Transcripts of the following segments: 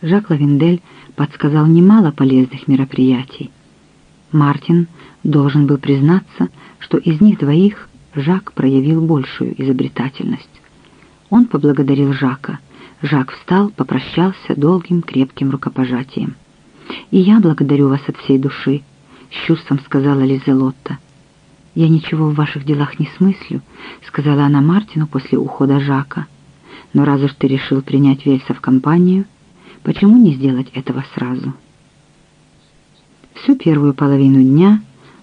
Жак Лавендель подсказал немало полезных мероприятий. Мартин должен был признаться, что из них двоих Жак проявил большую изобретательность. Он поблагодарил Жака. Жак встал, попрощался долгим крепким рукопожатием. «И я благодарю вас от всей души», — с чувством сказала Лизелотта. «Я ничего в ваших делах не смыслю», — сказала она Мартину после ухода Жака. «Но раз уж ты решил принять Вельса в компанию, почему не сделать этого сразу?» Всю первую половину дня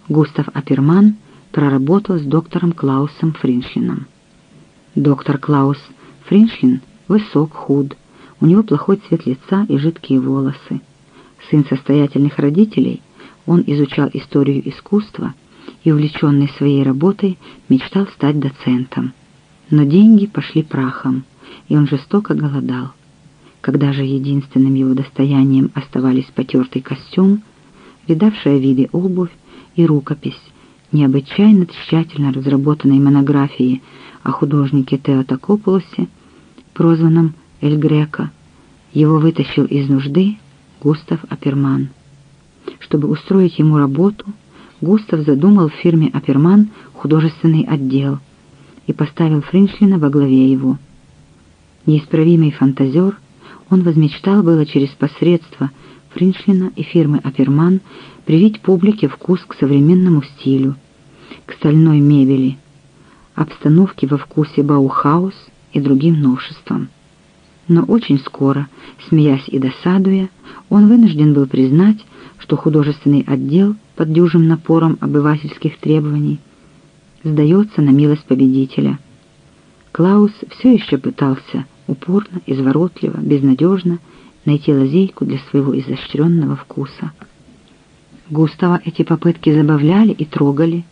Густав Аперман проработал с доктором Клаусом Фриншлином. Доктор Клаус Фриншлин высок, худ, у него плохой цвет лица и жидкие волосы. Сын состоятельных родителей, он изучал историю искусства и, увлеченный своей работой, мечтал стать доцентом. Но деньги пошли прахом, и он жестоко голодал. Когда же единственным его достоянием оставались потертый костюм, видавшая виды обувь и рукопись, необычайно тщательно разработанной монографии о художнике Теотокополосе, прозванном Эль Греко, его вытащил из нужды Густав Аперман. Чтобы устроить ему работу, Густав задумал в фирме Опперман художественный отдел и поставил Фришлина во главе его. Неисправимый фантазер, он возмечтал было через посредство Фришлина и фирмы Опперман привить публике вкус к современному стилю, к стальной мебели, обстановке во вкусе Баухаус и другим новшествам. Но очень скоро, смеясь и досадуя, он вынужден был признать, что художественный отдел под дюжим напором обывательских требований сдается на милость победителя. Клаус все еще пытался упорно, изворотливо, безнадежно найти лазейку для своего изощренного вкуса. Густава эти попытки забавляли и трогали.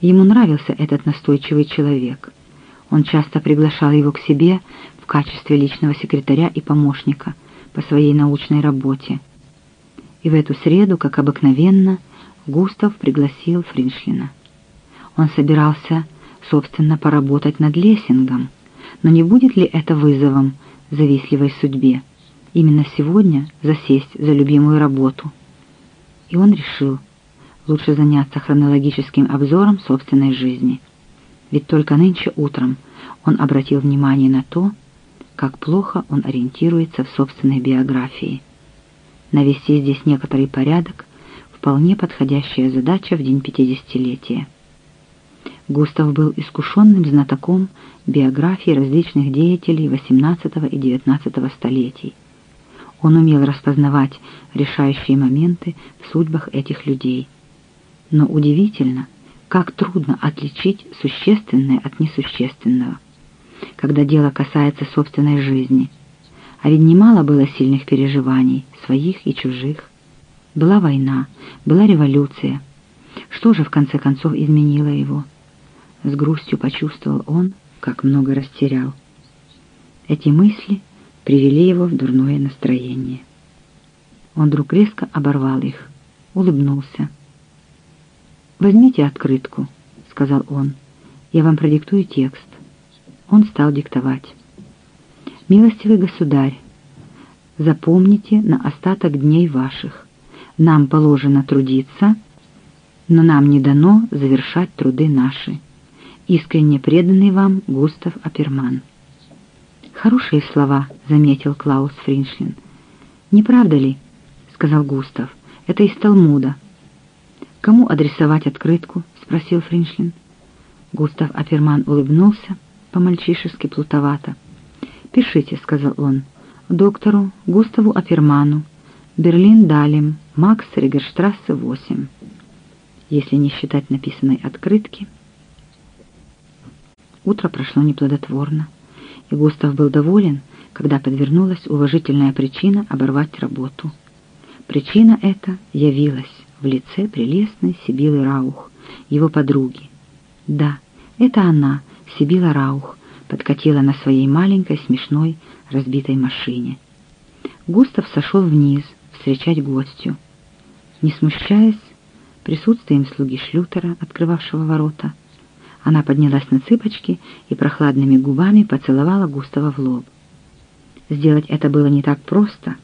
Ему нравился этот настойчивый человек. Он часто приглашал его к себе в качестве личного секретаря и помощника по своей научной работе. И в эту среду, как обыкновенно, Густав пригласил Фриншлина. Он собирался, собственно, поработать над Лессингом, но не будет ли это вызовом завистливой судьбе? Именно сегодня засесть за любимую работу. И он решил, лучше заняться хронологическим обзором собственной жизни. Ведь только нынче утром он обратил внимание на то, как плохо он ориентируется в собственной биографии. Навести здесь некоторый порядок — вполне подходящая задача в день пятидесятилетия. Густав был искушенным знатоком биографии различных деятелей XVIII и XIX столетий. Он умел распознавать решающие моменты в судьбах этих людей. Но удивительно, как трудно отличить существенное от несущественного, когда дело касается собственной жизни. А ведь немало было сильных переживаний, своих и чужих. Была война, была революция. Что же в конце концов изменило его? С грустью почувствовал он, как много растерял. Эти мысли привели его в дурное настроение. Он вдруг резко оборвал их, улыбнулся. «Возьмите открытку», — сказал он. «Я вам продиктую текст». Он стал диктовать. «Милостивый государь, запомните на остаток дней ваших. Нам положено трудиться, но нам не дано завершать труды наши искренне преданный вам Густав Аперман. «Хорошие слова», — заметил Клаус Фриншлин. «Не правда ли?» — сказал Густав. «Это из Талмуда». «Кому адресовать открытку?» — спросил Фриншлин. Густав Аперман улыбнулся, по-мальчишески плутовато. «Пишите», — сказал он, — «доктору Густаву Аперману, Берлин-Далем, Макс Ригерштрассе, 8». Если не считать написанной открытки — Утро прошло неплодотворно, и Густав был доволен, когда подвернулась уважительная причина оборвать работу. Причина эта явилась в лице прелестной Сибилы Раух, его подруги. Да, это она, Сибила Раух, подкатила на своей маленькой смешной разбитой машине. Густав сошел вниз встречать гостью. Не смущаясь присутствием слуги Шлютера, открывавшего ворота, она поднялась на цыпочки и прохладными губами поцеловала Густава в лоб. Сделать это было не так просто,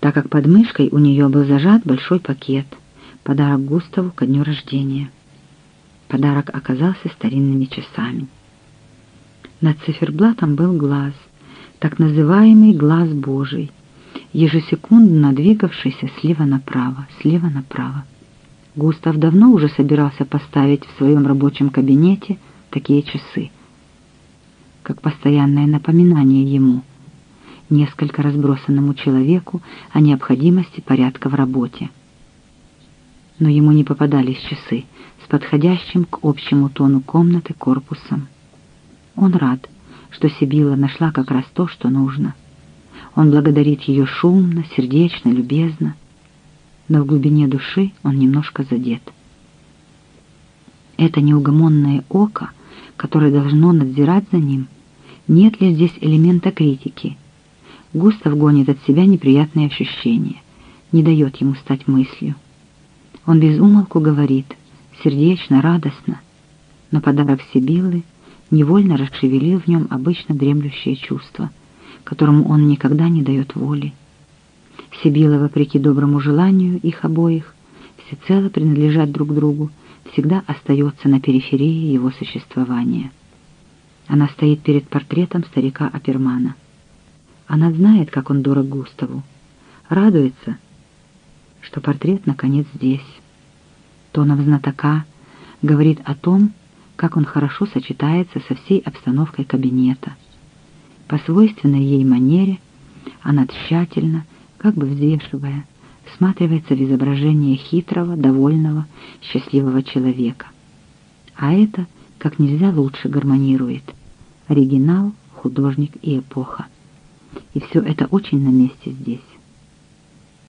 так как под мышкой у нее был зажат большой пакет, подарок Густаву ко дню рождения. Подарок оказался старинными часами. Над циферблатом был глаз, так называемый глаз Божий, ежесекундно двигавшийся слева направо, слева направо. Густав давно уже собирался поставить в своем рабочем кабинете такие часы, как постоянное напоминание ему, несколько разбросанному человеку, о необходимости порядка в работе. Но ему не попадались часы с подходящим к общему тону комнаты корпусом. Он рад, что Сибила нашла как раз то, что нужно. Он благодарит ее шумно, сердечно, любезно, но в глубине души он немножко задет. Это неугомонное око, которое должно надзирать за ним, нет ли здесь элемента критики? Густав гонит от себя неприятные ощущения, не дает ему стать мыслью. Он без умолку говорит, сердечно, радостно, но подарок Сибиллы — невольно расшевелил в нем обычно дремлющее чувство, которому он никогда не дает воли. Сибила, вопреки доброму желанию их обоих, всецело принадлежать друг другу, всегда остается на периферии его существования. Она стоит перед портретом старика Апермана. Она знает, как он дорог Густаву, радуется, что портрет наконец здесь. Тоном знатока говорит о том, как он хорошо сочетается со всей обстановкой кабинета. По свойственной ей манере она тщательно, как бы взвешивая, всматривается в изображение хитрого, довольного, счастливого человека. А это как нельзя лучше гармонирует. Оригинал, художник и эпоха. И все это очень на месте здесь.